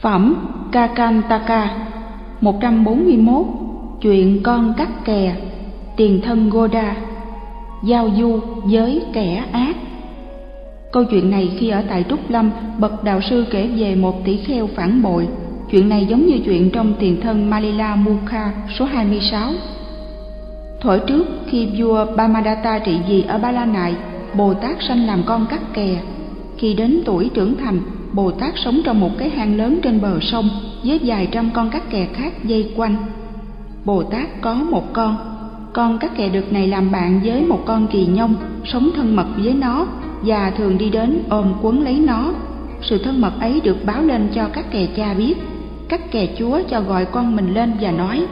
Phẩm Kakantaka 141 Chuyện con cắt kè Tiền thân Goda Giao du với kẻ ác Câu chuyện này khi ở tại Trúc Lâm, bậc đạo sư kể về một tỷ kheo phản bội. Chuyện này giống như chuyện trong tiền thân Malila Mukha số 26. Thổi trước, khi vua Bamadatta trị vì ở Ba La Nại, Bồ Tát sanh làm con cắt kè. Khi đến tuổi trưởng thành, Bồ Tát sống trong một cái hang lớn trên bờ sông với vài trăm con cá kè khác dây quanh. Bồ Tát có một con, con cá kè được này làm bạn với một con kỳ nhông, sống thân mật với nó và thường đi đến ôm quấn lấy nó. Sự thân mật ấy được báo lên cho các kè cha biết. Các kè chúa cho gọi con mình lên và nói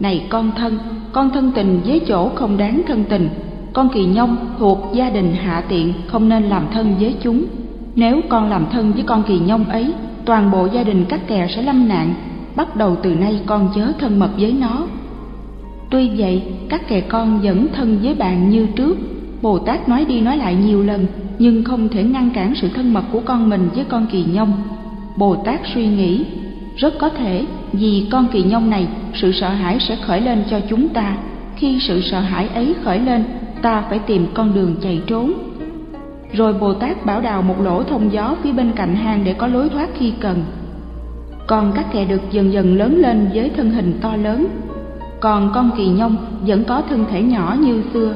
Này con thân, con thân tình với chỗ không đáng thân tình. Con kỳ nhông thuộc gia đình hạ tiện không nên làm thân với chúng. Nếu con làm thân với con kỳ nhông ấy, toàn bộ gia đình các kè sẽ lâm nạn. Bắt đầu từ nay con chớ thân mật với nó. Tuy vậy, các kè con vẫn thân với bạn như trước Bồ Tát nói đi nói lại nhiều lần, nhưng không thể ngăn cản sự thân mật của con mình với con kỳ nhông. Bồ Tát suy nghĩ, rất có thể vì con kỳ nhông này, sự sợ hãi sẽ khởi lên cho chúng ta. Khi sự sợ hãi ấy khởi lên, ta phải tìm con đường chạy trốn. Rồi Bồ Tát bảo đào một lỗ thông gió phía bên cạnh hang để có lối thoát khi cần. Còn các kẻ được dần dần lớn lên với thân hình to lớn, còn con kỳ nhông vẫn có thân thể nhỏ như xưa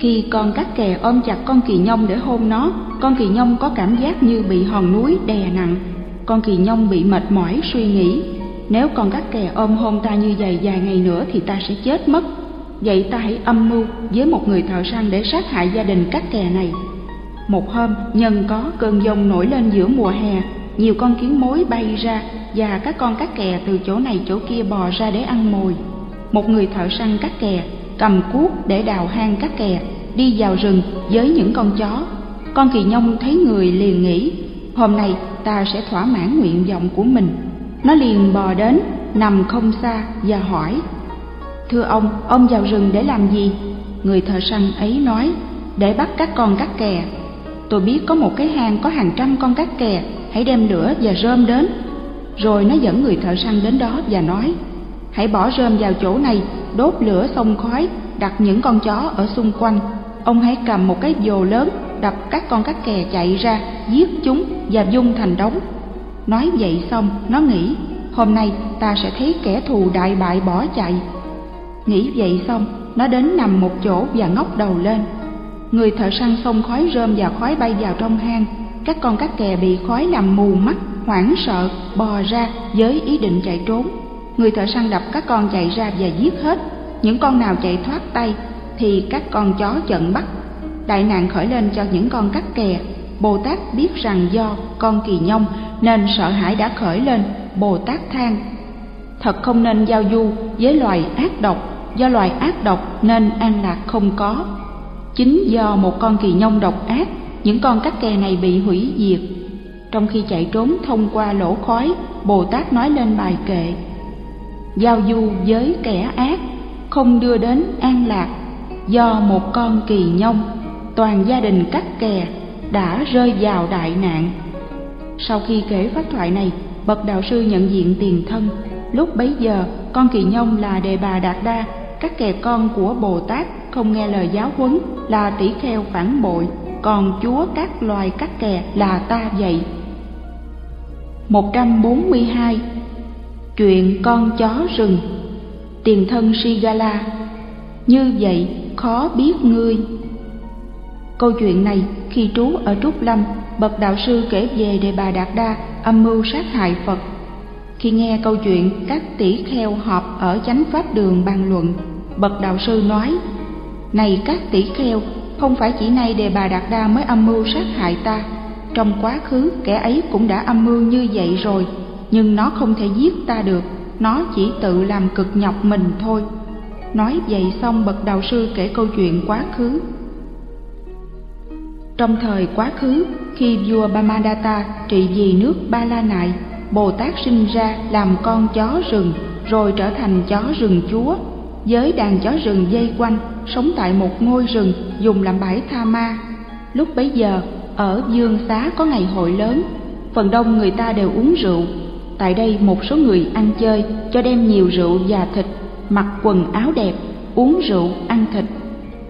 khi con các kè ôm chặt con kỳ nhông để hôn nó, con kỳ nhông có cảm giác như bị hòn núi đè nặng. Con kỳ nhông bị mệt mỏi suy nghĩ, nếu con các kè ôm hôn ta như vậy vài ngày nữa thì ta sẽ chết mất. Vậy ta hãy âm mưu với một người thợ săn để sát hại gia đình các kè này. Một hôm, nhân có cơn giông nổi lên giữa mùa hè, nhiều con kiến mối bay ra và các con cá kè từ chỗ này chỗ kia bò ra để ăn mồi. Một người thợ săn cá kè cầm cuốc để đào hang cá kè, đi vào rừng với những con chó. Con kỳ nhông thấy người liền nghĩ, hôm nay ta sẽ thỏa mãn nguyện vọng của mình. Nó liền bò đến, nằm không xa và hỏi, Thưa ông, ông vào rừng để làm gì? Người thợ săn ấy nói, để bắt các con cá kè. Tôi biết có một cái hang có hàng trăm con cá kè, hãy đem lửa và rơm đến. Rồi nó dẫn người thợ săn đến đó và nói, hãy bỏ rơm vào chỗ này đốt lửa xông khói đặt những con chó ở xung quanh. Ông hãy cầm một cái vồ lớn đập các con cá kè chạy ra giết chúng và dung thành đống. Nói vậy xong nó nghĩ hôm nay ta sẽ thấy kẻ thù đại bại bỏ chạy. Nghĩ vậy xong nó đến nằm một chỗ và ngóc đầu lên người thợ săn xông khói rơm và khói bay vào trong hang. Các con cá kè bị khói làm mù mắt, hoảng sợ, bò ra với ý định chạy trốn. Người thợ săn đập các con chạy ra và giết hết. Những con nào chạy thoát tay thì các con chó giận bắt. Đại nạn khởi lên cho những con cắt kè. Bồ tát biết rằng do con kỳ nhông nên sợ hãi đã khởi lên bồ tát than. Thật không nên giao du với loài ác độc. Do loài ác độc nên an lạc không có chính do một con kỳ nhông độc ác, những con cắt kè này bị hủy diệt. Trong khi chạy trốn thông qua lỗ khói, bồ tát nói lên bài kệ, giao du với kẻ ác, không đưa đến an lạc. Do một con kỳ nhông, toàn gia đình cắt kè đã rơi vào đại nạn. Sau khi kể pháp thoại này, bậc đạo sư nhận diện tiền thân. Lúc bấy giờ, con kỳ nhông là đề bà đạt đa các kè con của bồ tát không nghe lời giáo huấn là tỷ kheo phản bội, còn chúa các loài các kè là ta vậy 142 Chuyện con chó rừng. Tiền thân Sigala, Như vậy khó biết ngươi. Câu chuyện này, khi trú ở Trúc Lâm, Bậc đạo sư kể về Đề Bà Đạt Đa, âm mưu sát hại Phật. Khi nghe câu chuyện các tỷ kheo họp ở chánh pháp đường bàn luận, Bậc đạo sư nói này các tỷ kheo, Không phải chỉ nay Đề Bà Đạt Đa mới âm mưu sát hại ta. Trong quá khứ, kẻ ấy cũng đã âm mưu như vậy rồi, nhưng nó không thể giết ta được. Nó chỉ tự làm cực nhọc mình thôi. Nói vậy xong, bậc đạo sư kể câu chuyện quá khứ. Trong thời quá khứ, khi vua Bamadatta trị vì nước Ba La Nại Bồ Tát sinh ra làm con chó rừng, rồi trở thành chó rừng chúa với đàn chó rừng dây quanh sống tại một ngôi rừng dùng làm bãi tha ma lúc bấy giờ ở dương xá có ngày hội lớn phần đông người ta đều uống rượu. Tại đây một số người ăn chơi cho đem nhiều rượu và thịt, mặc quần áo đẹp, uống rượu, ăn thịt.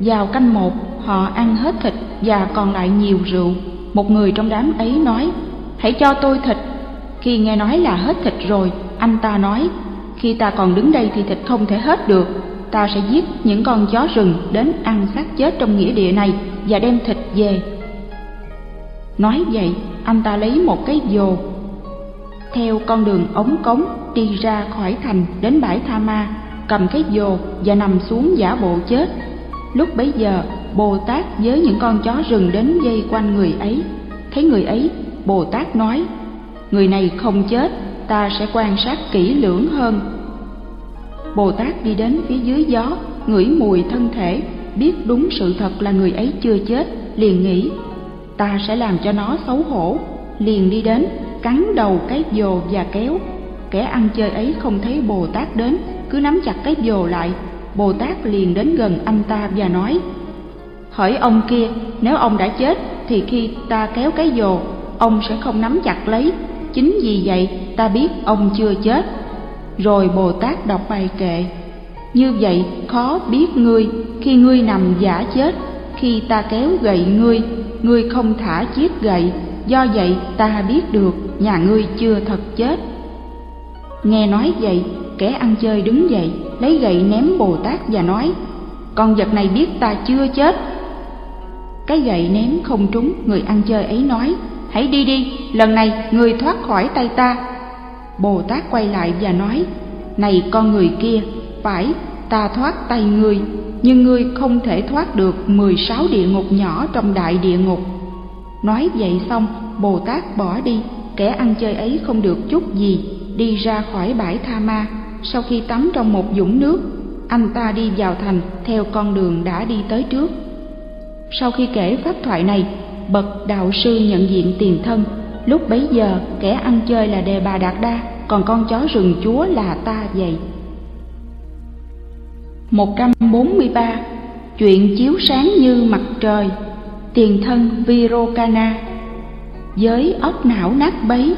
Vào canh một, họ ăn hết thịt và còn lại nhiều rượu. Một người trong đám ấy nói, hãy cho tôi thịt. Khi nghe nói là hết thịt rồi, anh ta nói, khi ta còn đứng đây thì thịt không thể hết được, ta sẽ giết những con chó rừng đến ăn xác chết trong nghĩa địa này và đem thịt về. Nói vậy, anh ta lấy một cái dồ theo con đường ống cống đi ra khỏi thành đến bãi Tha Ma, cầm cái dồ và nằm xuống giả bộ chết. Lúc bấy giờ, Bồ Tát với những con chó rừng đến dây quanh người ấy. Thấy người ấy, Bồ Tát nói, người này không chết, ta sẽ quan sát kỹ lưỡng hơn. Bồ Tát đi đến phía dưới gió, ngửi mùi thân thể, biết đúng sự thật là người ấy chưa chết, liền nghĩ, ta sẽ làm cho nó xấu hổ, liền đi đến, cắn đầu cái dồ và kéo. Kẻ ăn chơi ấy không thấy Bồ Tát đến, cứ nắm chặt cái dồ lại, Bồ Tát liền đến gần anh ta và nói, Hỏi ông kia, nếu ông đã chết thì khi ta kéo cái dồ, ông sẽ không nắm chặt lấy, chính vì vậy ta biết ông chưa chết. Rồi Bồ Tát đọc bài kệ, như vậy khó biết ngươi khi ngươi nằm giả chết, khi ta kéo gậy ngươi, ngươi không thả chiếc gậy, do vậy ta biết được nhà ngươi chưa thật chết. Nghe nói vậy, kẻ ăn chơi đứng dậy, lấy gậy ném Bồ Tát và nói, con vật này biết ta chưa chết. Cái gậy ném không trúng, người ăn chơi ấy nói, hãy đi đi, lần này người thoát khỏi tay ta. Bồ Tát quay lại và nói, này con người kia, phải, ta thoát tay ngươi, nhưng ngươi không thể thoát được mười sáu địa ngục nhỏ trong đại địa ngục. Nói vậy xong, Bồ Tát bỏ đi, kẻ ăn chơi ấy không được chút gì, đi ra khỏi bãi Tha Ma. Sau khi tắm trong một dũng nước, anh ta đi vào thành theo con đường đã đi tới trước. Sau khi kể pháp thoại này, bậc đạo sư nhận diện tiền thân, lúc bấy giờ kẻ ăn chơi là Đề Bà Đạt Đa, còn con chó rừng chúa là ta vậy. 143. Chuyện chiếu sáng như mặt trời Tiền thân Virokana Với óc não nát bấy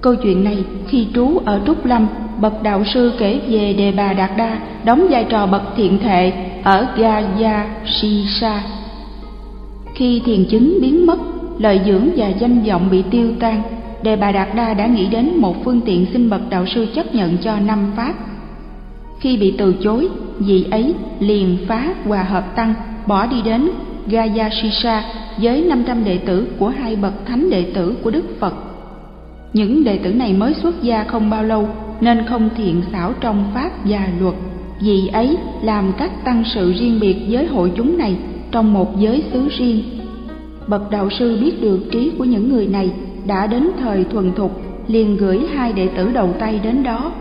Câu chuyện này khi trú ở Trúc Lâm Bậc đạo sư kể về Đề Bà Đạt Đa Đóng vai trò bậc thiện thệ ở Gaya Sisa khi thiền chứng biến mất Lợi dưỡng và danh vọng bị tiêu tan Đề Bà Đạt Đa đã nghĩ đến một phương tiện xin bậc đạo sư chấp nhận cho năm pháp khi bị từ chối, vị ấy liền phá hòa hợp tăng, bỏ đi đến Gaya Shisha với 500 đệ tử của hai bậc thánh đệ tử của Đức Phật. Những đệ tử này mới xuất gia không bao lâu nên không thiện xảo trong pháp và luật. Vì ấy làm các tăng sự riêng biệt với hội chúng này trong một giới xứ riêng. Bậc đạo sư biết được trí của những người này đã đến thời thuần thục liền gửi hai đệ tử đầu tay đến đó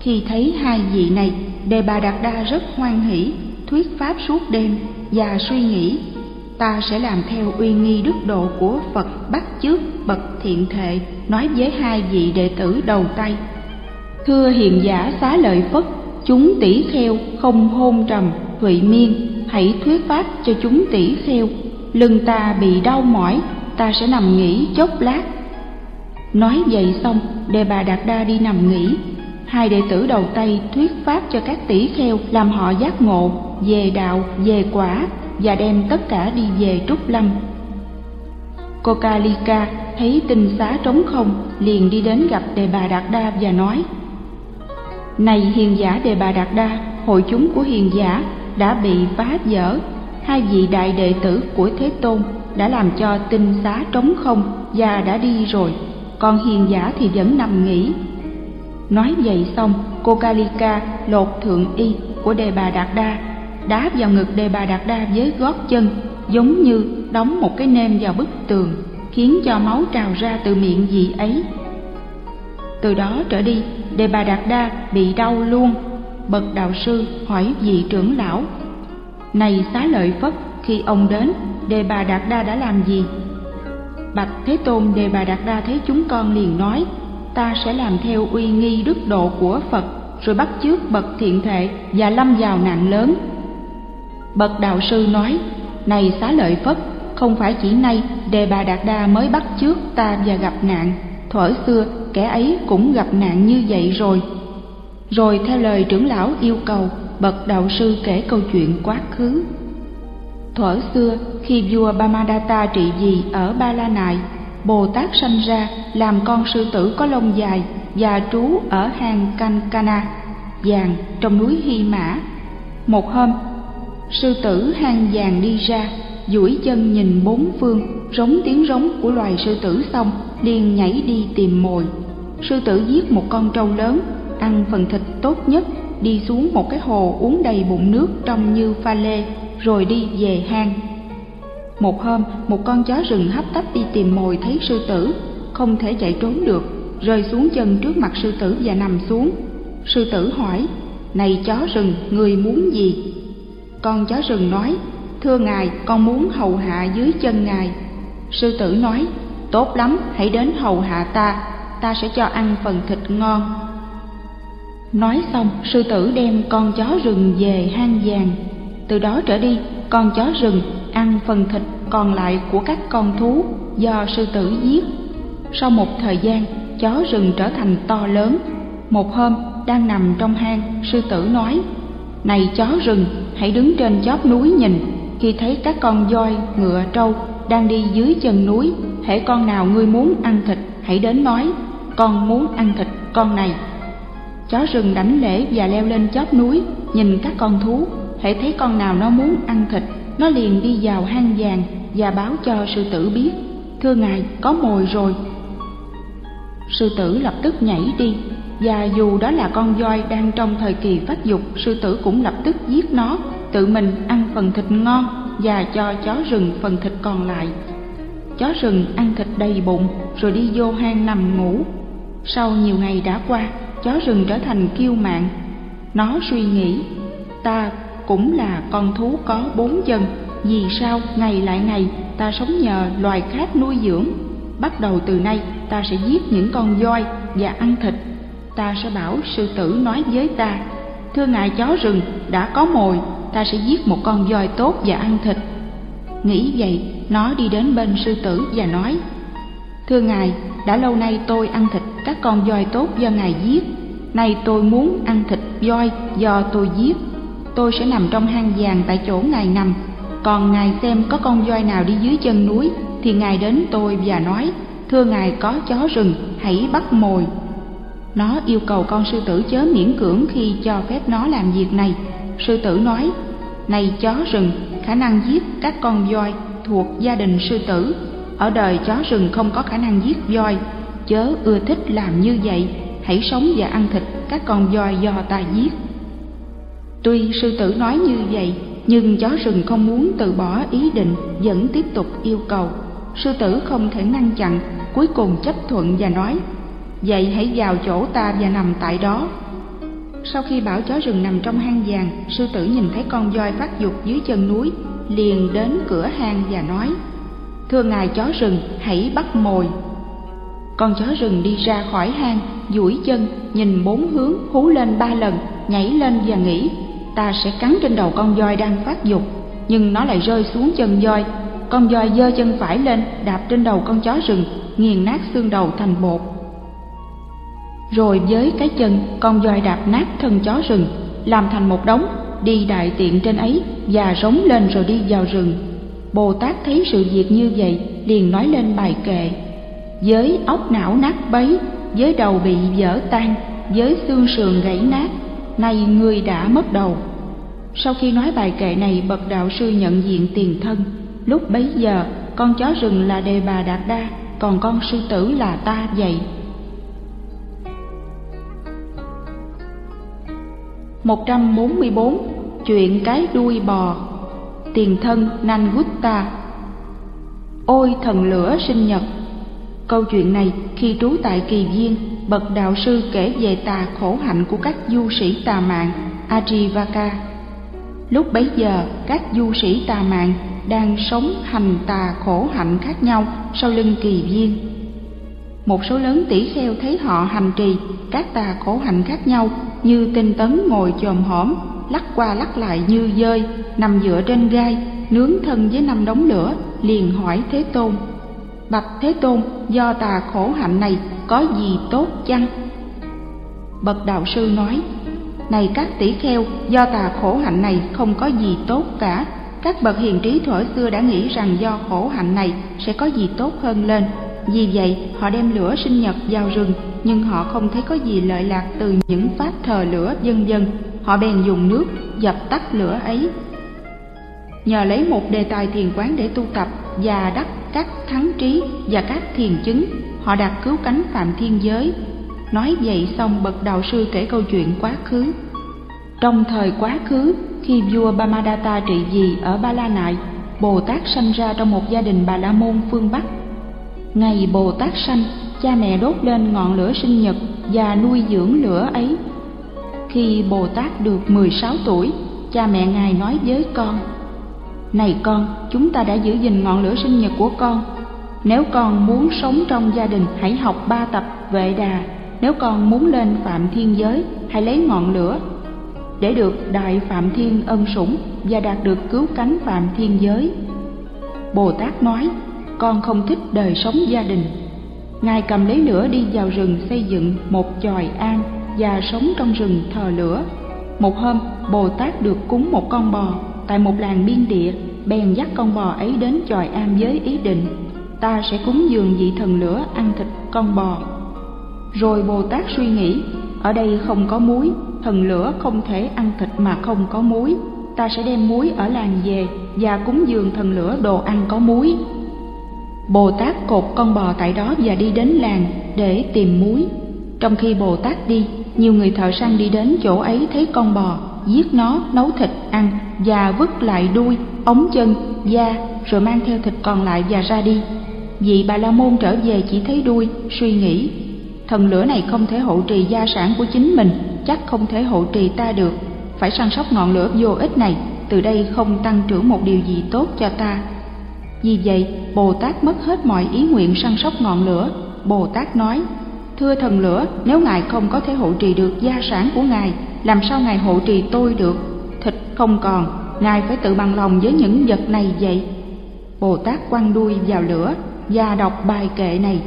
khi thấy hai vị này, Đề Bà Đạt Đa rất hoan hỷ, thuyết pháp suốt đêm và suy nghĩ ta sẽ làm theo uy nghi đức độ của Phật bắt chước bậc thiện thệ, nói với hai vị đệ tử đầu tay. Thưa hiền giả xá lợi Phất, chúng tỷ kheo không hôn trầm, thụy miên, hãy thuyết pháp cho chúng tỷ kheo. Lưng ta bị đau mỏi, ta sẽ nằm nghỉ chốc lát. Nói vậy xong, đề bà Đạt Đa đi nằm nghỉ, hai đệ tử đầu tay thuyết pháp cho các tỷ kheo làm họ giác ngộ về đạo về quả và đem tất cả đi về trúc lâm Kokalika thấy tinh xá trống không liền đi đến gặp đề bà đạt đa và nói này hiền giả đề bà đạt đa hội chúng của hiền giả đã bị phá vỡ hai vị đại đệ tử của thế tôn đã làm cho tinh xá trống không và đã đi rồi còn hiền giả thì vẫn nằm nghỉ Nói vậy xong, cô Kalika lột thượng y của Đề Bà Đạt Đa, đá vào ngực Đề Bà Đạt Đa với gót chân, giống như đóng một cái nêm vào bức tường, khiến cho máu trào ra từ miệng vị ấy. Từ đó trở đi, Đề Bà Đạt Đa bị đau luôn. Bậc đạo sư hỏi vị trưởng lão, Này xá lợi Phất, khi ông đến, Đề Bà Đạt Đa đã làm gì? Bạch Thế Tôn Đề Bà Đạt Đa thấy chúng con liền nói, ta sẽ làm theo uy nghi đức độ của Phật, rồi bắt chước bậc thiện thệ và lâm vào nạn lớn. Bậc đạo sư nói, này xá lợi Phất, không phải chỉ nay đề bà đạt đa mới bắt trước ta và gặp nạn thuở xưa kẻ ấy cũng gặp nạn như vậy rồi rồi theo lời trưởng lão yêu cầu, bậc đạo sư kể câu chuyện quá khứ. Thuở xưa, khi vua Bamadatta trị vì ở Ba La Nại Bồ Tát sanh ra làm con sư tử có lông dài và trú ở hang Kankana, vàng trong núi Hy Mã. Một hôm, sư tử hang vàng đi ra, duỗi chân nhìn bốn phương, rống tiếng rống của loài sư tử xong, liền nhảy đi tìm mồi. Sư tử giết một con trâu lớn ăn phần thịt tốt nhất, đi xuống một cái hồ uống đầy bụng nước trông như pha lê, rồi đi về hang. Một hôm, một con chó rừng hấp tấp đi tìm mồi thấy sư tử, không thể chạy trốn được, rơi xuống chân trước mặt sư tử và nằm xuống. Sư tử hỏi, này chó rừng, người muốn gì? Con chó rừng nói, thưa ngài, con muốn hầu hạ dưới chân ngài. Sư tử nói, tốt lắm, hãy đến hầu hạ ta ta sẽ cho ăn phần thịt ngon nói xong, sư tử đem con chó rừng về hang vàng. Từ đó trở đi, con chó rừng ăn phần thịt còn lại của các con thú do sư tử giết. Sau một thời gian, chó rừng trở thành to lớn. Một hôm, đang nằm trong hang, sư tử nói, này chó rừng, hãy đứng trên chóp núi nhìn. Khi thấy các con voi, ngựa, trâu đang đi dưới chân núi, hễ con nào ngươi muốn ăn thịt, hãy đến nói, con muốn ăn thịt con này chó rừng đánh lễ và leo lên chóp núi, nhìn các con thú, hễ thấy con nào nó muốn ăn thịt, nó liền đi vào hang vàng và báo cho sư tử biết, thưa ngài, có mồi rồi. Sư tử lập tức nhảy đi, và dù đó là con voi đang trong thời kỳ phát dục, sư tử cũng lập tức giết nó, tự mình ăn phần thịt ngon và cho chó rừng phần thịt còn lại. Chó rừng ăn thịt đầy bụng, rồi đi vô hang nằm ngủ. Sau nhiều ngày đã qua chó rừng trở thành kiêu mạn nó suy nghĩ, ta cũng là con thú có bốn chân, vì sao ngày lại ngày ta sống nhờ loài khác nuôi dưỡng? Bắt đầu từ nay ta sẽ giết những con voi và ăn thịt. Ta sẽ bảo sư tử nói với ta, thưa ngài chó rừng, đã có mồi, ta sẽ giết một con voi tốt và ăn thịt nghĩ vậy, nó đi đến bên sư tử và nói, thưa ngài đã lâu nay tôi ăn thịt, các con voi tốt do ngài giết. Nay tôi muốn ăn thịt voi do tôi giết. Tôi sẽ nằm trong hang vàng tại chỗ ngài nằm. Còn ngài xem có con voi nào đi dưới chân núi, thì ngài đến tôi và nói, thưa ngài, có chó rừng, hãy bắt mồi. Nó yêu cầu con sư tử chớ miễn cưỡng khi cho phép nó làm việc này. Sư tử nói, này chó rừng, khả năng giết các con voi thuộc gia đình sư tử ở đời chó rừng không có khả năng giết voi. Chớ ưa thích làm như vậy. Hãy sống và ăn thịt các con voi do ta giết. Tuy sư tử nói như vậy, nhưng chó rừng không muốn từ bỏ ý định, vẫn tiếp tục yêu cầu. Sư tử không thể ngăn chặn, cuối cùng chấp thuận và nói, vậy hãy vào chỗ ta và nằm tại đó. Sau khi bảo chó rừng nằm trong hang vàng, sư tử nhìn thấy con voi phát dục dưới chân núi, liền đến cửa hang và nói thưa ngài, chó rừng, hãy bắt mồi. Con chó rừng đi ra khỏi hang, duỗi chân, nhìn bốn hướng, hú lên ba lần, nhảy lên và nghĩ ta sẽ cắn trên đầu con voi đang phát dục, nhưng nó lại rơi xuống chân voi. Con voi giơ chân phải lên, đạp trên đầu con chó rừng, nghiền nát xương đầu thành bột. Rồi với cái chân, con voi đạp nát thân chó rừng, làm thành một đống, đi đại tiện trên ấy và rống lên rồi đi vào rừng bồ tát thấy sự việc như vậy, liền nói lên bài kệ. Với óc não nát bấy với đầu bị vỡ tan với xương sườn gãy nát, nay ngươi đã mất đầu. Sau khi nói bài kệ này, bậc đạo sư nhận diện tiền thân. Lúc bấy giờ, con chó rừng là đề bà đạt đa, còn con sư tử là ta vậy 144 Chuyện cái đuôi bò. Tiền thân Nangutta. Ôi thần lửa sinh nhật. Câu chuyện này khi trú tại Kỳ Viên, Bậc đạo sư kể về tà khổ hạnh của các du sĩ tà mạng Ajivaka. Lúc bấy giờ, các du sĩ tà mạng đang sống hành tà khổ hạnh khác nhau sau lưng kỳ viên. Một số lớn tỷ kheo thấy họ hành trì các tà khổ hạnh khác nhau như tinh tấn ngồi chồm hổm lắc qua lắc lại như dơi nằm dựa trên gai nướng thân với năm đống lửa liền hỏi Thế Tôn. Bạch Thế Tôn, do tà khổ hạnh này có gì tốt chăng? Bậc đạo sư nói, này các tỷ kheo, do tà khổ hạnh này không có gì tốt cả. Các bậc hiền trí thuở xưa đã nghĩ rằng do khổ hạnh này sẽ có gì tốt hơn lên. Vì vậy, họ đem lửa sinh nhật vào rừng, nhưng họ không thấy có gì lợi lạc từ những pháp thờ lửa dân dân. Họ bèn dùng nước dập tắt lửa ấy. Nhờ lấy một đề tài thiền quán để tu tập và đắc các thắng trí và các thiền chứng, họ đạt cứu cánh phạm thiên giới, Nói vậy xong bậc đạo sư kể câu chuyện quá khứ. Trong thời quá khứ, khi vua Bamadatta trị vì ở Ba La Nại, Bồ Tát sanh ra trong một gia đình Bà La Môn phương Bắc. Ngày Bồ Tát sanh, cha mẹ đốt lên ngọn lửa sinh nhật và nuôi dưỡng lửa ấy. Khi Bồ Tát được 16 tuổi, cha mẹ Ngài nói với con, Này con, chúng ta đã giữ gìn ngọn lửa sinh nhật của con. Nếu con muốn sống trong gia đình, hãy học ba tập vệ đà. Nếu con muốn lên phạm thiên giới hãy lấy ngọn lửa. Để được đại phạm thiên ân sủng và đạt được cứu cánh phạm thiên giới. Bồ tát nói con không thích đời sống gia đình. Ngài cầm lấy lửa đi vào rừng xây dựng một chòi an và sống trong rừng thờ lửa một hôm bồ tát được cúng một con bò tại một làng biên địa bèn dắt con bò ấy đến chòi am với ý định ta sẽ cúng dường vị thần lửa ăn thịt con bò rồi Bồ Tát suy nghĩ, ở đây không có muối, thần lửa không thể ăn thịt mà không có muối. Ta sẽ đem muối ở làng về và cúng dường thần lửa đồ ăn có muối. Bồ Tát cột con bò tại đó và đi đến làng để tìm muối. Trong khi Bồ Tát đi, nhiều người thợ săn đi đến chỗ ấy thấy con bò, giết nó, nấu thịt ăn và vứt lại đuôi, ống chân, da rồi mang theo thịt còn lại và ra đi. Vị Bà La Môn trở về chỉ thấy đuôi, suy nghĩ thần lửa này không thể hộ trì gia sản của chính mình chắc không thể hộ trì ta được. Phải săn sóc ngọn lửa vô ích này từ đây không tăng trưởng một điều gì tốt cho ta. Vì vậy bồ tát mất hết mọi ý nguyện săn sóc ngọn lửa. Bồ tát nói thưa thần lửa nếu ngài không có thể hộ trì được gia sản của ngài làm sao ngài hộ trì tôi được thịt không còn ngài phải tự bằng lòng với những vật này vậy bồ tát quăng đuôi vào lửa và đọc bài kệ này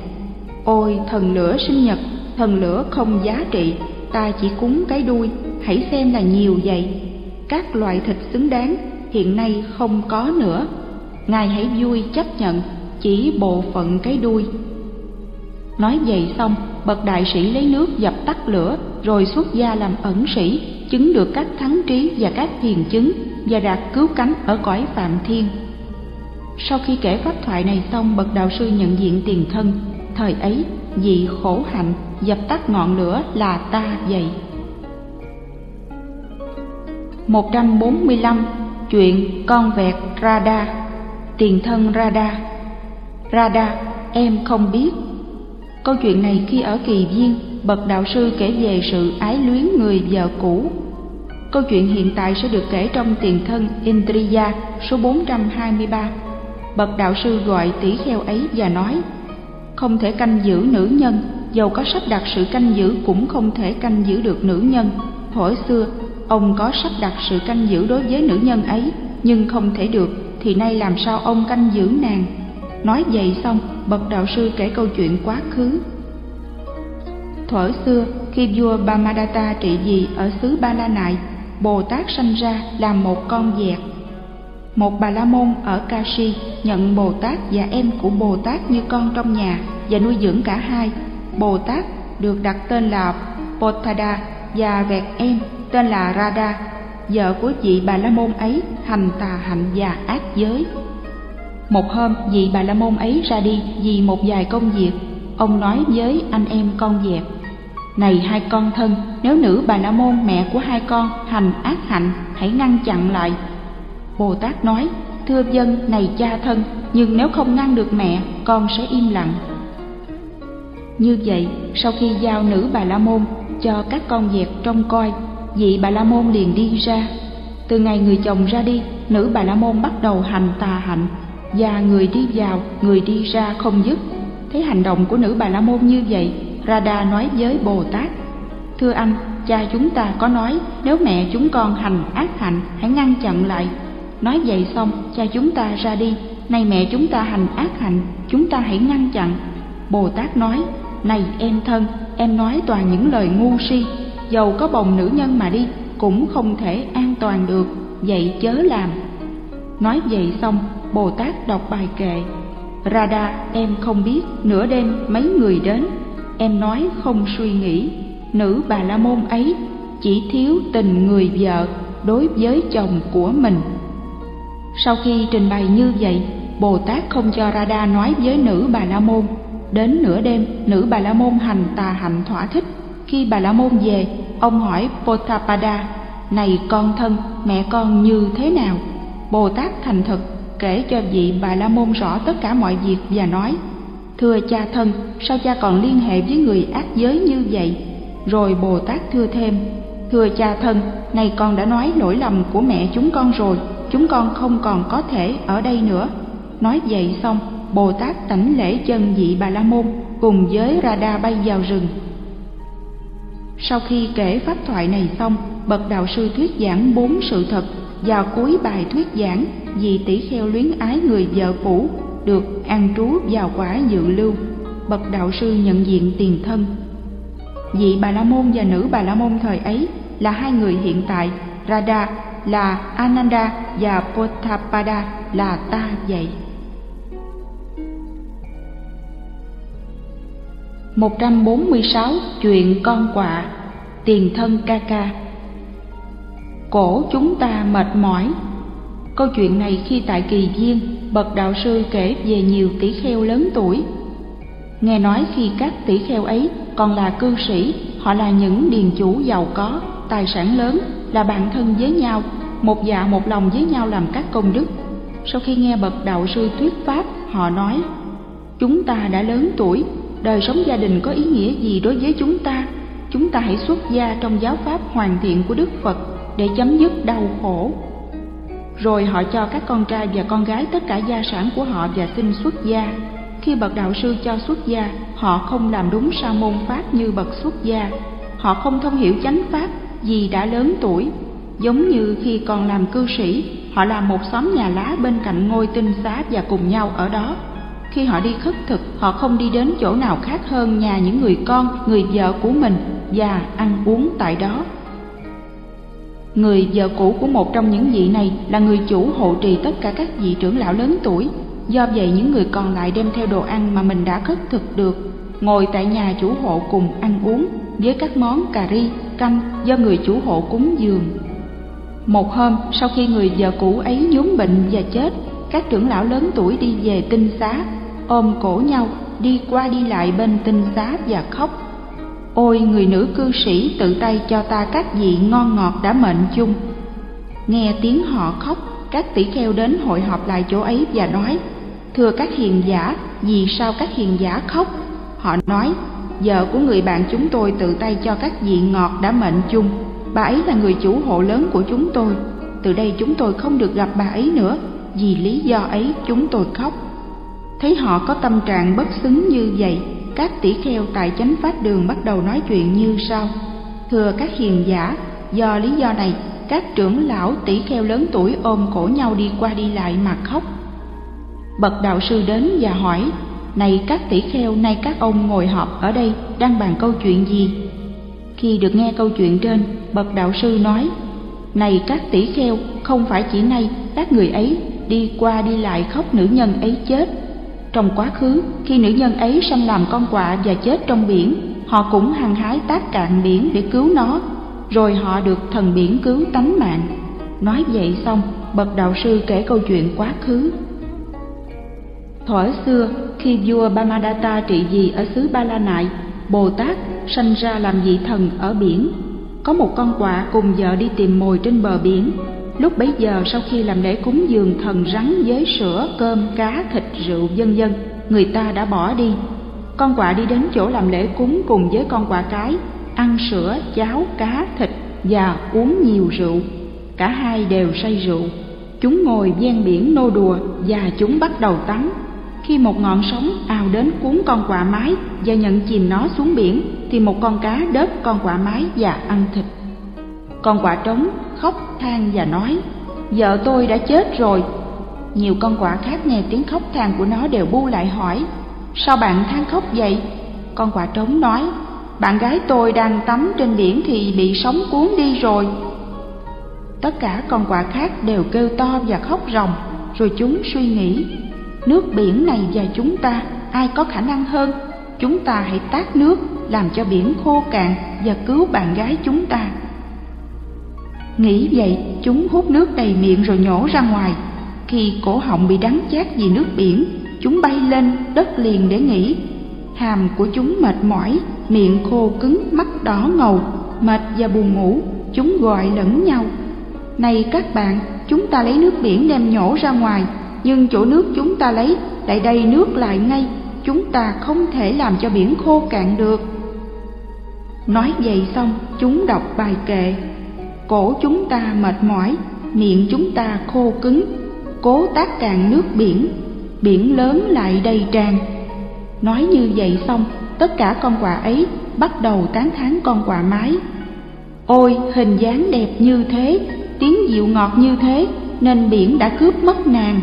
Ôi thần lửa sinh nhật, thần lửa không giá trị, ta chỉ cúng cái đuôi, hãy xem là nhiều vậy. Các loại thịt xứng đáng hiện nay không có nữa. Ngài hãy vui chấp nhận chỉ bộ phận cái đuôi. Nói vậy xong, bậc đại sĩ lấy nước dập tắt lửa rồi xuất gia làm ẩn sĩ, chứng được các thắng trí và các hiền chứng và đạt cứu cánh ở cõi phạm thiên. Sau khi kể pháp thoại này xong, bậc đạo sư nhận diện tiền thân, thời ấy vị khổ hạnh dập tắt ngọn lửa là ta vậy 145 chuyện con vẹt Rada tiền thân Rada Rada em không biết câu chuyện này khi ở kỳ viên, bậc đạo sư kể về sự ái luyến người vợ cũ. Câu chuyện hiện tại sẽ được kể trong tiền thân Indriya, số 423 bậc đạo sư gọi tỷ kheo ấy và nói, không thể canh giữ nữ nhân, dầu có sắp đặt sự canh giữ cũng không thể canh giữ được nữ nhân. Thổi xưa, ông có sắp đặt sự canh giữ đối với nữ nhân ấy, nhưng không thể được, thì nay làm sao ông canh giữ nàng? Nói vậy xong bậc đạo sư kể câu chuyện quá khứ thuở xưa khi vua Bamadatta trị vì ở xứ Ba La Nại Bồ Tát sanh ra làm một con vẹt một bà la môn ở Kashi nhận Bồ Tát và em của Bồ Tát như con trong nhà và nuôi dưỡng cả hai. Bồ Tát được đặt tên là Pothada và vẹt em tên là Radha, vợ của vị bà la môn ấy hành tà hạnh và ác giới. Một hôm, vị bà la môn ấy ra đi vì một vài công việc. Ông nói với anh em con dẹp, Này hai con thân, nếu nữ bà la môn mẹ của hai con hành ác hạnh, hãy ngăn chặn lại Bồ Tát nói, thưa dân này cha thân, nhưng nếu không ngăn được mẹ, con sẽ im lặng. Như vậy, sau khi giao nữ Bà La Môn cho các con dẹp trông coi, vị Bà La Môn liền đi ra. Từ ngày người chồng ra đi, nữ Bà La Môn bắt đầu hành tà hạnh, và người đi vào, người đi ra không dứt. Thấy hành động của nữ Bà La Môn như vậy, Radha nói với Bồ Tát, Thưa anh, cha chúng ta có nói nếu mẹ chúng con hành ác hạnh hãy ngăn chặn lại. Nói vậy xong, cha chúng ta ra đi, nay mẹ chúng ta hành ác hạnh chúng ta hãy ngăn chặn. Bồ tát nói này em thân em nói toàn những lời ngu si. Dầu có bồng nữ nhân mà đi cũng không thể an toàn được. Vậy chớ làm. Nói vậy xong bồ tát đọc bài kệ, radha, em không biết, nửa đêm mấy người đến. Em nói không suy nghĩ, nữ bà la môn ấy chỉ thiếu tình người vợ đối với chồng của mình. Sau khi trình bày như vậy bồ tát không cho radha nói với nữ bà la môn. Đến nửa đêm, nữ bà la môn hành tà hạnh thỏa thích. Khi bà la môn về, ông hỏi potapada này con thân, mẹ con như thế nào? Bồ tát thành thực kể cho vị bà la môn rõ tất cả mọi việc và nói, thưa cha thân, sao cha còn liên hệ với người ác giới như vậy? Rồi bồ tát thưa thêm, thưa cha thân, này con đã nói lỗi lầm của mẹ chúng con rồi, chúng con không còn có thể ở đây nữa. Nói vậy xong, bồ tát tảnh lễ chân vị bà la môn cùng với radha bay vào rừng. Sau khi kể pháp thoại này xong, bậc đạo sư thuyết giảng bốn sự thật vào cuối bài thuyết giảng vì tỷ kheo luyến ái người vợ cũ, được an trú vào quả dự lưu. Bậc đạo sư nhận diện tiền thân. Vị bà la môn và nữ bà la môn thời ấy là hai người hiện tại, radha là ananda và potapada là ta vậy 146 chuyện con quạ, tiền thân ca ca cổ chúng ta mệt mỏi. Câu chuyện này khi tại kỳ viên bậc đạo sư kể về nhiều tỷ kheo lớn tuổi. Nghe nói khi các tỷ kheo ấy còn là cư sĩ, họ là những điền chủ giàu có, tài sản lớn, là bạn thân với nhau, một dạ một lòng với nhau làm các công đức. Sau khi nghe bậc đạo sư thuyết pháp, họ nói, chúng ta đã lớn tuổi, đời sống gia đình có ý nghĩa gì đối với chúng ta? Chúng ta hãy xuất gia trong giáo pháp hoàn thiện của đức phật để chấm dứt đau khổ. Rồi họ cho các con trai và con gái tất cả gia sản của họ và xin xuất gia. Khi bậc đạo sư cho xuất gia, họ không làm đúng sa môn pháp như bậc xuất gia. Họ không thông hiểu chánh pháp vì đã lớn tuổi. Giống như khi còn làm cư sĩ, họ làm một xóm nhà lá bên cạnh ngôi tinh xá và cùng nhau ở đó. Khi họ đi khất thực, họ không đi đến chỗ nào khác hơn nhà những người con, người vợ của mình và ăn uống tại đó người vợ cũ của một trong những vị này là người chủ hộ trì tất cả các vị trưởng lão lớn tuổi. Do vậy, những người còn lại đem theo đồ ăn mà mình đã khất thực được. Ngồi tại nhà chủ hộ cùng ăn uống với các món cà ri, canh do người chủ hộ cúng dường. Một hôm, sau khi người vợ cũ ấy nhúm bệnh và chết, các trưởng lão lớn tuổi đi về tinh xá, ôm cổ nhau, đi qua đi lại bên tinh xá và khóc ôi, người nữ cư sĩ, tự tay cho ta các vị ngon ngọt đã mệnh chung. Nghe tiếng họ khóc, các tỷ kheo đến hội họp lại chỗ ấy và nói, thưa các hiền giả, vì sao các hiền giả khóc? Họ nói vợ của người bạn chúng tôi tự tay cho các vị ngọt đã mệnh chung. Bà ấy là người chủ hộ lớn của chúng tôi. Từ đây chúng tôi không được gặp bà ấy nữa. Vì lý do ấy, chúng tôi khóc. Thấy họ có tâm trạng bất xứng như vậy các tỷ kheo tại chánh pháp đường bắt đầu nói chuyện như sau. Thưa các hiền giả, do lý do này, các trưởng lão tỷ kheo lớn tuổi ôm cổ nhau đi qua đi lại mà khóc. Bậc đạo sư đến và hỏi, này các tỷ kheo, nay các ông ngồi họp ở đây đang bàn câu chuyện gì? Khi được nghe câu chuyện trên, bậc đạo sư nói, này các tỷ kheo, không phải chỉ nay các người ấy đi qua đi lại khóc nữ nhân ấy chết trong quá khứ, khi nữ nhân ấy sanh làm con quạ và chết trong biển, họ cũng hăng hái tác cạn biển để cứu nó, rồi họ được thần biển cứu tánh mạng. Nói vậy xong, bậc đạo sư kể câu chuyện quá khứ. Thuở xưa, khi vua Bamadatta trị vì ở xứ Ba La Nại Bồ Tát sanh ra làm vị thần ở biển. Có một con quạ cùng vợ đi tìm mồi trên bờ biển lúc bấy giờ sau khi làm lễ cúng dường thần rắn với sữa, cơm, cá, thịt, rượu, vân vân, người ta đã bỏ đi. Con quạ đi đến chỗ làm lễ cúng cùng với con quạ cái, ăn sữa, cháo, cá, thịt và uống nhiều rượu. Cả hai đều say rượu. Chúng ngồi ven biển nô đùa và chúng bắt đầu tắm. Khi một ngọn sóng ào đến cuốn con quạ mái và nhận chìm nó xuống biển, thì một con cá đớp con quạ mái và ăn thịt con quả trống khóc, than và nói, vợ tôi đã chết rồi. Nhiều con quả khác nghe tiếng khóc than của nó đều bu lại hỏi, sao bạn than khóc vậy? Con quả trống nói, bạn gái tôi đang tắm trên biển thì bị sóng cuốn đi rồi. Tất cả con quả khác đều kêu to và khóc ròng, rồi chúng suy nghĩ, nước biển này và chúng ta, ai có khả năng hơn? Chúng ta hãy tát nước làm cho biển khô cạn và cứu bạn gái chúng ta nghĩ vậy, chúng hút nước đầy miệng rồi nhổ ra ngoài. Khi cổ họng bị đắng chát vì nước biển, chúng bay lên đất liền để nghỉ. Hàm của chúng mệt mỏi, miệng khô cứng, mắt đỏ ngầu, mệt và buồn ngủ, chúng gọi lẫn nhau. Này các bạn, chúng ta lấy nước biển đem nhổ ra ngoài, nhưng chỗ nước chúng ta lấy lại đầy nước lại ngay. Chúng ta không thể làm cho biển khô cạn được. Nói vậy xong, chúng đọc bài kệ cổ chúng ta mệt mỏi, miệng chúng ta khô cứng. Cố tác cạn nước biển biển lớn lại đầy tràn. Nói như vậy xong, tất cả con quạ ấy bắt đầu tán thán con quạ mái. Ôi, hình dáng đẹp như thế, tiếng dịu ngọt như thế, nên biển đã cướp mất nàng.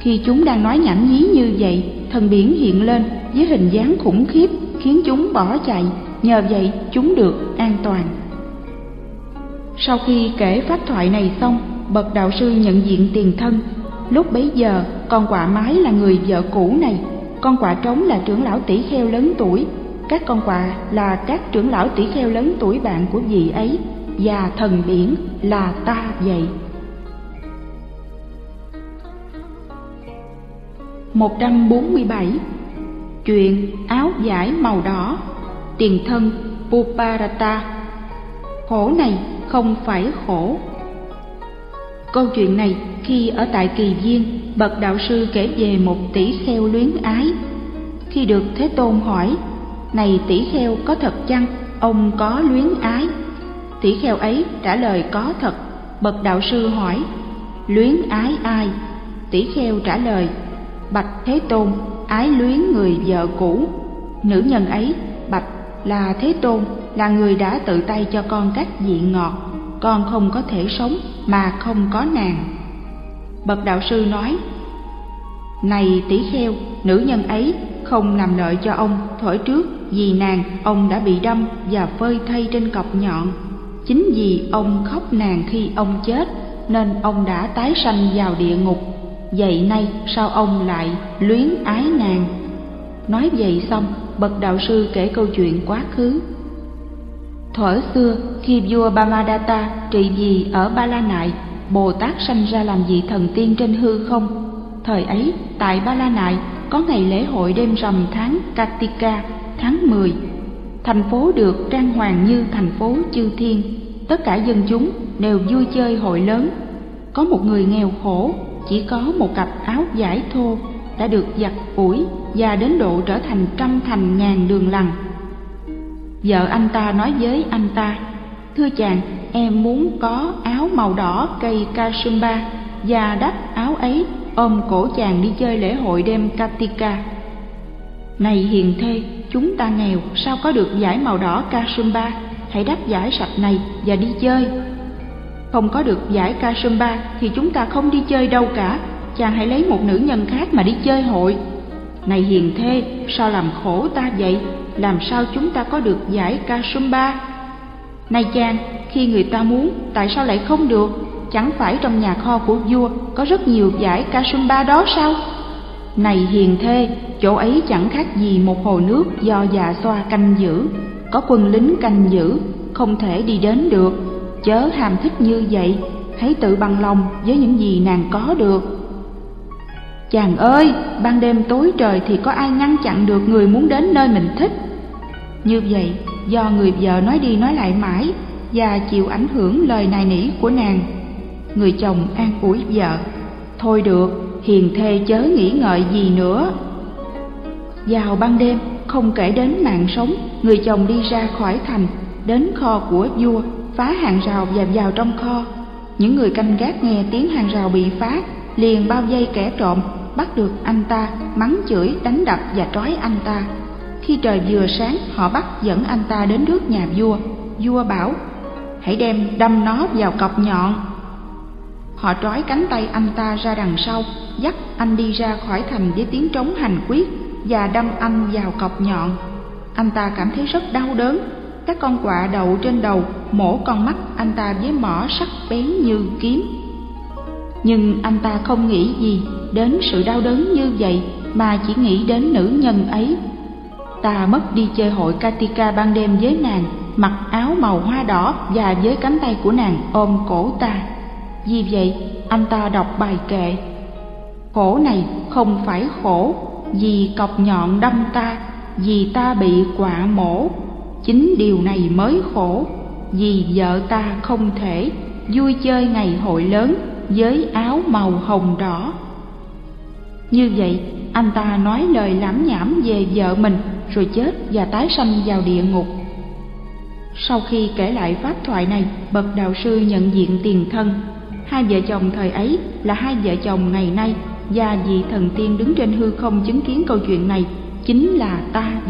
Khi chúng đang nói nhảm nhí như vậy, thần biển hiện lên với hình dáng khủng khiếp, khiến chúng bỏ chạy. Nhờ vậy, chúng được an toàn sau khi kể pháp thoại này xong, bậc đạo sư nhận diện tiền thân. Lúc bấy giờ, con quả mái là người vợ cũ này. Con quả trống là trưởng lão tỷ kheo lớn tuổi. Các con quả là các trưởng lão tỷ kheo lớn tuổi bạn của vị ấy. Và thần biển là ta vậy. 147 Chuyện áo giải màu đỏ. Tiền thân Puparata. Khổ này không phải khổ Câu chuyện này khi ở tại Kỳ Viên, bậc đạo sư kể về một tỷ kheo luyến ái. Khi được Thế Tôn hỏi, này tỷ kheo có thật chăng, ông có luyến ái? Tỷ kheo ấy trả lời có thật, bậc đạo sư hỏi, luyến ái ai? Tỷ kheo trả lời, bạch Thế Tôn, ái luyến người vợ cũ. Nữ nhân ấy, bạch là Thế Tôn, là người đã tự tay cho con các vị ngọt. Con không có thể sống mà không có nàng. Bậc đạo sư nói, này tỷ kheo, nữ nhân ấy không làm lợi cho ông. Thổi trước, vì nàng, ông đã bị đâm và phơi thay trên cọc nhọn. Chính vì ông khóc nàng khi ông chết, nên ông đã tái sanh vào địa ngục. Vậy nay sao ông lại luyến ái nàng? Nói vậy xong, bậc đạo sư kể câu chuyện quá khứ. Thuở xưa, khi vua Bamadatta trị vì ở Ba La Nại, Bồ Tát sanh ra làm vị thần tiên trên hư không. Thời ấy, tại Ba La Nại có ngày lễ hội đêm rằm tháng Kartika, tháng 10. Thành phố được trang hoàng như thành phố chư thiên, tất cả dân chúng đều vui chơi hội lớn. Có một người nghèo khổ, chỉ có một cặp áo vải thô đã được giặt ủi và đến độ trở thành trăm thành ngàn đường lằn Vợ anh ta nói với anh ta, Thưa chàng, em muốn có áo màu đỏ cây Kasumba và đắp áo ấy ôm cổ chàng đi chơi lễ hội đêm Katika. Này hiền thê, chúng ta nghèo, sao có được giải màu đỏ Kasumba? Hãy đắp giải sạch này và đi chơi. Không có được giải Kasumba thì chúng ta không đi chơi đâu cả. Chàng hãy lấy một nữ nhân khác mà đi chơi hội. Này hiền thê, sao làm khổ ta vậy? Làm sao chúng ta có được giải Kasumba? Này chàng, khi người ta muốn, tại sao lại không được? Chẳng phải trong nhà kho của vua có rất nhiều giải Kasumba đó sao? Này hiền thê, chỗ ấy chẳng khác gì một hồ nước do già xoa canh giữ. Có quân lính canh giữ, không thể đi đến được. Chớ hàm thích như vậy, hãy tự bằng lòng với những gì nàng có được. Chàng ơi, ban đêm tối trời thì có ai ngăn chặn được người muốn đến nơi mình thích như vậy, do người vợ nói đi nói lại mãi và chịu ảnh hưởng lời nài nỉ của nàng, người chồng an ủi vợ, thôi được, hiền thê chớ nghĩ ngợi gì nữa. Vào ban đêm, không kể đến mạng sống, người chồng đi ra khỏi thành, đến kho của vua, phá hàng rào và vào trong kho. Những người canh gác nghe tiếng hàng rào bị phá, liền bao vây kẻ trộm, bắt được anh ta, mắng chửi, đánh đập và trói anh ta. Khi trời vừa sáng, họ bắt dẫn anh ta đến trước nhà vua. Vua bảo, hãy đem đâm nó vào cọc nhọn. Họ trói cánh tay anh ta ra đằng sau, dắt anh đi ra khỏi thành với tiếng trống hành quyết và đâm anh vào cọc nhọn. Anh ta cảm thấy rất đau đớn. Các con quạ đậu trên đầu mổ con mắt anh ta với mỏ sắc bén như kiếm. Nhưng anh ta không nghĩ gì đến sự đau đớn như vậy mà chỉ nghĩ đến nữ nhân ấy. Ta mất đi chơi hội Katika ban đêm với nàng, mặc áo màu hoa đỏ và với cánh tay của nàng ôm cổ ta. Vì vậy, anh ta đọc bài kệ. Khổ này không phải khổ, vì cọc nhọn đâm ta, vì ta bị quạ mổ. Chính điều này mới khổ, vì vợ ta không thể vui chơi ngày hội lớn với áo màu hồng đỏ. Như vậy, anh ta nói lời lãm nhảm về vợ mình rồi chết và tái sanh vào địa ngục. Sau khi kể lại pháp thoại này, bậc đạo sư nhận diện tiền thân. Hai vợ chồng thời ấy là hai vợ chồng ngày nay và vị thần tiên đứng trên hư không chứng kiến câu chuyện này chính là ta